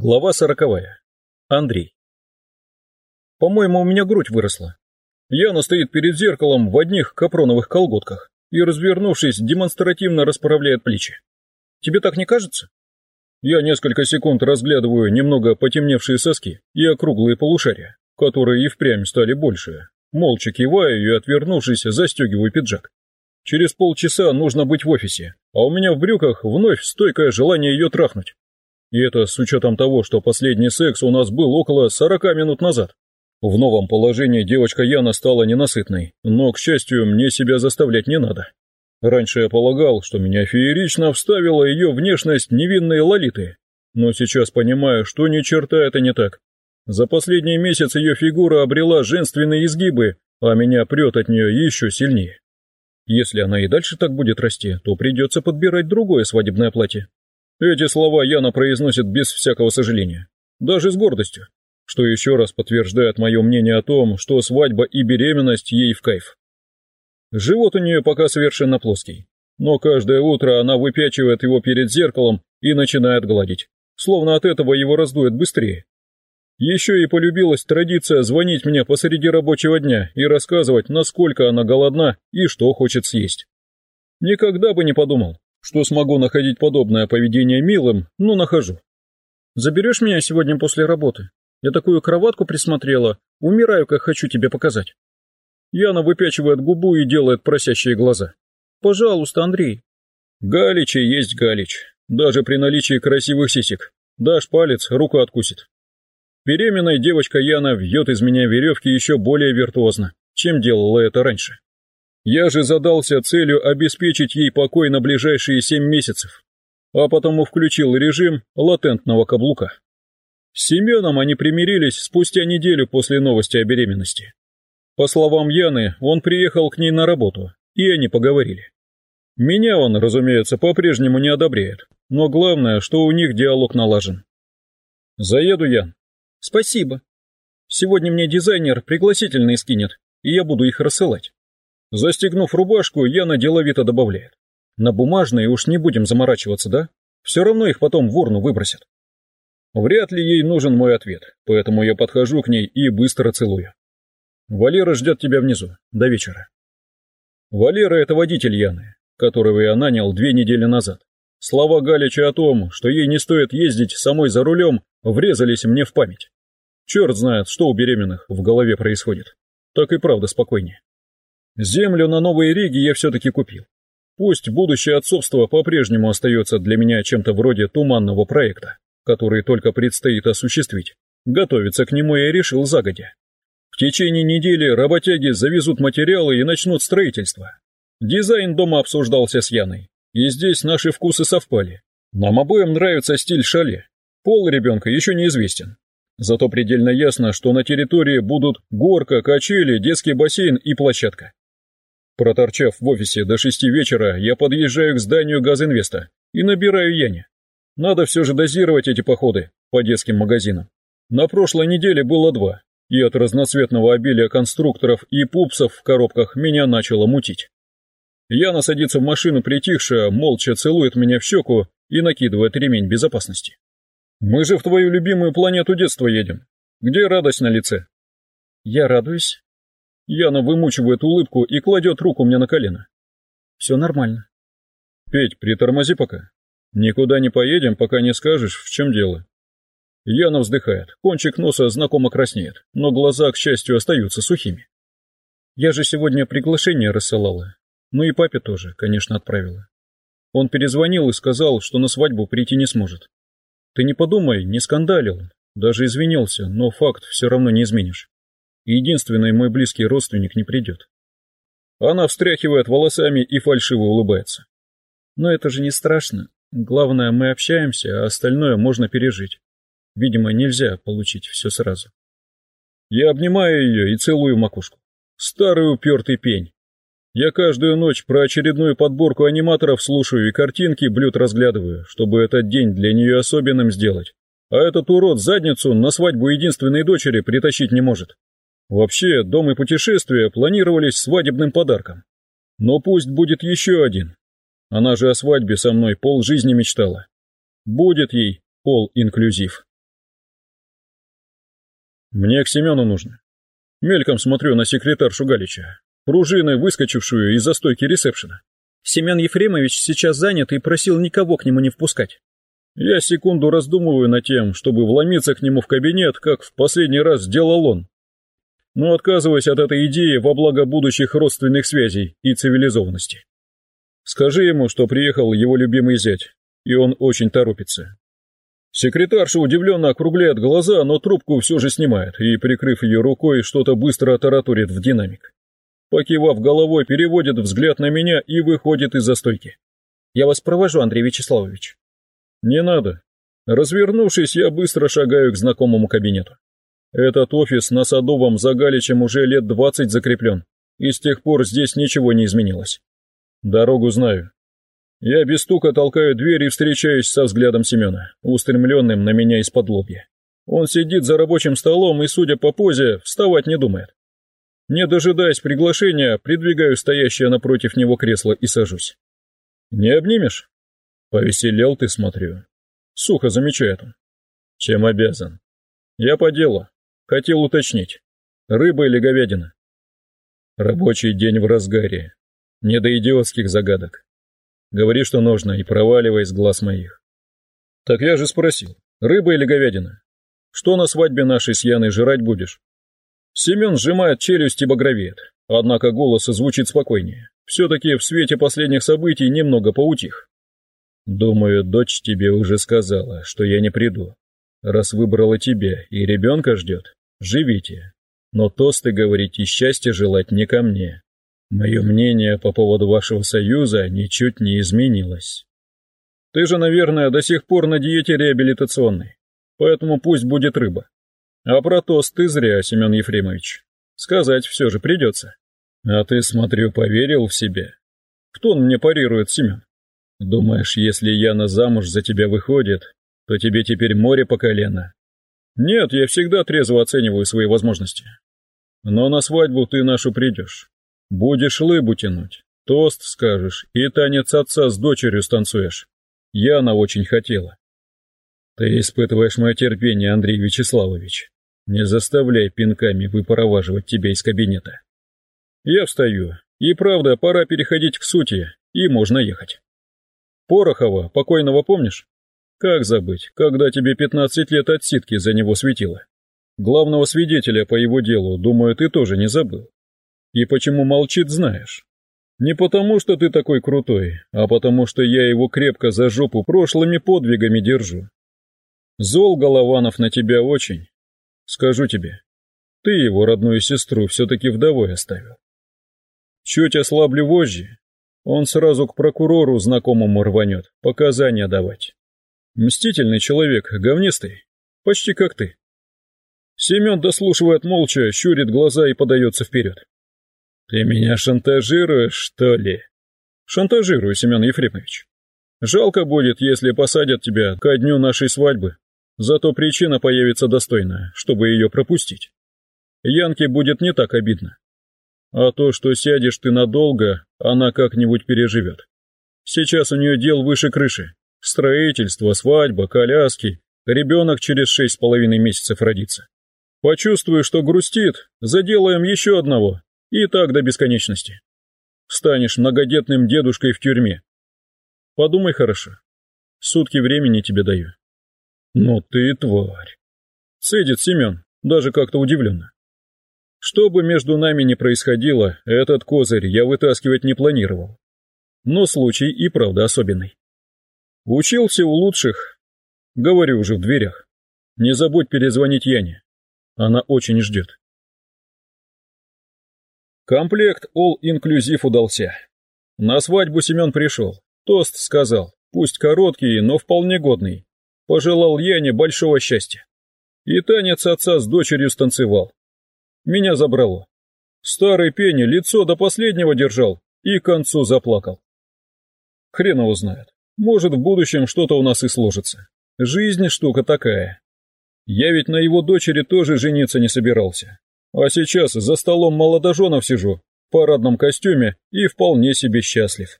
Глава сороковая. Андрей. По-моему, у меня грудь выросла. Яна стоит перед зеркалом в одних капроновых колготках и, развернувшись, демонстративно расправляет плечи. Тебе так не кажется? Я несколько секунд разглядываю немного потемневшие соски и округлые полушария, которые и впрямь стали больше. Молча киваю и, отвернувшись, застегиваю пиджак. Через полчаса нужно быть в офисе, а у меня в брюках вновь стойкое желание ее трахнуть. И это с учетом того, что последний секс у нас был около 40 минут назад. В новом положении девочка Яна стала ненасытной, но, к счастью, мне себя заставлять не надо. Раньше я полагал, что меня феерично вставила ее внешность невинной лолиты, но сейчас понимаю, что ни черта это не так. За последний месяц ее фигура обрела женственные изгибы, а меня прет от нее еще сильнее. Если она и дальше так будет расти, то придется подбирать другое свадебное платье. Эти слова Яна произносит без всякого сожаления, даже с гордостью, что еще раз подтверждает мое мнение о том, что свадьба и беременность ей в кайф. Живот у нее пока совершенно плоский, но каждое утро она выпячивает его перед зеркалом и начинает гладить, словно от этого его раздует быстрее. Еще и полюбилась традиция звонить мне посреди рабочего дня и рассказывать, насколько она голодна и что хочет съесть. Никогда бы не подумал, что смогу находить подобное поведение милым, но нахожу. Заберешь меня сегодня после работы? Я такую кроватку присмотрела, умираю, как хочу тебе показать. Яна выпячивает губу и делает просящие глаза. Пожалуйста, Андрей. Галич и есть галич, даже при наличии красивых сисек. Дашь палец, руку откусит. Беременная девочка Яна вьет из меня веревки еще более виртуозно, чем делала это раньше. Я же задался целью обеспечить ей покой на ближайшие семь месяцев, а потому включил режим латентного каблука. С Семеном они примирились спустя неделю после новости о беременности. По словам Яны, он приехал к ней на работу, и они поговорили. Меня он, разумеется, по-прежнему не одобряет, но главное, что у них диалог налажен. Заеду, Ян. Спасибо. Сегодня мне дизайнер пригласительные скинет, и я буду их рассылать. Застегнув рубашку, Яна деловито добавляет. На бумажные уж не будем заморачиваться, да? Все равно их потом в урну выбросят. Вряд ли ей нужен мой ответ, поэтому я подхожу к ней и быстро целую. Валера ждет тебя внизу, до вечера. Валера — это водитель Яны, которого я нанял две недели назад. Слова Галича о том, что ей не стоит ездить самой за рулем, врезались мне в память. Черт знает, что у беременных в голове происходит. Так и правда спокойнее. Землю на Новой Риге я все-таки купил. Пусть будущее отцовство по-прежнему остается для меня чем-то вроде туманного проекта, который только предстоит осуществить. Готовиться к нему я решил загодя. В течение недели работяги завезут материалы и начнут строительство. Дизайн дома обсуждался с Яной, и здесь наши вкусы совпали. Нам обоим нравится стиль шале. Пол ребенка еще неизвестен. Зато предельно ясно, что на территории будут горка, качели, детский бассейн и площадка. Проторчав в офисе до шести вечера, я подъезжаю к зданию Газинвеста и набираю Яне. Надо все же дозировать эти походы по детским магазинам. На прошлой неделе было два, и от разноцветного обилия конструкторов и пупсов в коробках меня начало мутить. Яна садится в машину притихшая, молча целует меня в щеку и накидывает ремень безопасности. «Мы же в твою любимую планету детства едем. Где радость на лице?» «Я радуюсь», Яна вымучивает улыбку и кладет руку мне на колено. Все нормально. Петь, притормози пока. Никуда не поедем, пока не скажешь, в чем дело. Яна вздыхает, кончик носа знакомо краснеет, но глаза, к счастью, остаются сухими. Я же сегодня приглашение рассылала. Ну и папе тоже, конечно, отправила. Он перезвонил и сказал, что на свадьбу прийти не сможет. Ты не подумай, не скандалил, даже извинился, но факт все равно не изменишь единственный мой близкий родственник не придет. Она встряхивает волосами и фальшиво улыбается. Но это же не страшно. Главное, мы общаемся, а остальное можно пережить. Видимо, нельзя получить все сразу. Я обнимаю ее и целую макушку. Старый упертый пень. Я каждую ночь про очередную подборку аниматоров слушаю и картинки блюд разглядываю, чтобы этот день для нее особенным сделать. А этот урод задницу на свадьбу единственной дочери притащить не может. Вообще, дом и путешествия планировались свадебным подарком. Но пусть будет еще один. Она же о свадьбе со мной пол жизни мечтала. Будет ей пол-инклюзив. Мне к Семену нужно. Мельком смотрю на секретаршу Галича, пружины, выскочившую из застойки ресепшена. Семен Ефремович сейчас занят и просил никого к нему не впускать. Я секунду раздумываю над тем, чтобы вломиться к нему в кабинет, как в последний раз сделал он. Но отказываюсь от этой идеи во благо будущих родственных связей и цивилизованности. Скажи ему, что приехал его любимый зять, и он очень торопится. Секретарша удивленно округляет глаза, но трубку все же снимает и, прикрыв ее рукой, что-то быстро тараторит в динамик. Покивав головой, переводит взгляд на меня и выходит из застойки. «Я вас провожу, Андрей Вячеславович». «Не надо». Развернувшись, я быстро шагаю к знакомому кабинету. Этот офис на Садовом за Галичем уже лет двадцать закреплен, и с тех пор здесь ничего не изменилось. Дорогу знаю, я без стука толкаю дверь и встречаюсь со взглядом Семена, устремленным на меня из-под лобья. Он сидит за рабочим столом и, судя по позе, вставать не думает. Не дожидаясь приглашения, придвигаю стоящее напротив него кресло и сажусь. «Не обнимешь?» «Повеселел ты, смотрю». Сухо замечает он. «Чем обязан?» «Я по делу. Хотел уточнить. Рыба или говядина?» Рабочий день в разгаре. Не до идиотских загадок. Говори, что нужно, и проваливай с глаз моих. Так я же спросил, рыба или говядина? Что на свадьбе нашей с Яной жрать будешь? Семен сжимает челюсть и багровеет, однако голос звучит спокойнее. Все-таки в свете последних событий немного поутих. Думаю, дочь тебе уже сказала, что я не приду. Раз выбрала тебя и ребенка ждет, живите. Но тосты говорить и счастья желать не ко мне, Мое мнение по поводу вашего союза ничуть не изменилось. Ты же, наверное, до сих пор на диете реабилитационной, поэтому пусть будет рыба. А про тост ты зря, Семен Ефремович. Сказать все же придется. А ты, смотрю, поверил в себя. Кто он мне парирует, Семен? Думаешь, если Яна замуж за тебя выходит, то тебе теперь море по колено? Нет, я всегда трезво оцениваю свои возможности. Но на свадьбу ты нашу придешь. Будешь лыбу тянуть, тост скажешь и танец отца с дочерью станцуешь. Яна очень хотела. Ты испытываешь мое терпение, Андрей Вячеславович. Не заставляй пинками выпроваживать тебя из кабинета. Я встаю, и правда, пора переходить к сути, и можно ехать. Порохова, покойного помнишь? Как забыть, когда тебе 15 лет отсидки за него светило? Главного свидетеля по его делу, думаю, ты тоже не забыл. И почему молчит, знаешь? Не потому, что ты такой крутой, а потому, что я его крепко за жопу прошлыми подвигами держу. Зол Голованов на тебя очень. Скажу тебе, ты его родную сестру все-таки вдовой оставил. Чуть ослаблю вожжи, он сразу к прокурору знакомому рванет, показания давать. Мстительный человек, говнистый, почти как ты. Семен дослушивает молча, щурит глаза и подается вперед. Ты меня шантажируешь, что ли? Шантажирую, Семен Ефремович. Жалко будет, если посадят тебя ко дню нашей свадьбы. Зато причина появится достойная, чтобы ее пропустить. Янке будет не так обидно. А то, что сядешь ты надолго, она как-нибудь переживет. Сейчас у нее дел выше крыши. Строительство, свадьба, коляски. Ребенок через шесть с половиной месяцев родится. Почувствую, что грустит, заделаем еще одного, и так до бесконечности. Станешь многодетным дедушкой в тюрьме. Подумай хорошо. Сутки времени тебе даю. Ну ты тварь. Цедит Семен, даже как-то удивленно. Что бы между нами ни происходило, этот козырь я вытаскивать не планировал. Но случай и правда особенный. Учился у лучших. Говорю уже в дверях. Не забудь перезвонить Яне. Она очень ждет. Комплект all-inclusive удался. На свадьбу Семен пришел. Тост сказал, пусть короткий, но вполне годный. Пожелал Яне большого счастья. И танец отца с дочерью станцевал. Меня забрало. Старый Пенни лицо до последнего держал и к концу заплакал. Хрен его знает. Может, в будущем что-то у нас и сложится. Жизнь штука такая. Я ведь на его дочери тоже жениться не собирался. А сейчас за столом молодоженов сижу, в парадном костюме и вполне себе счастлив.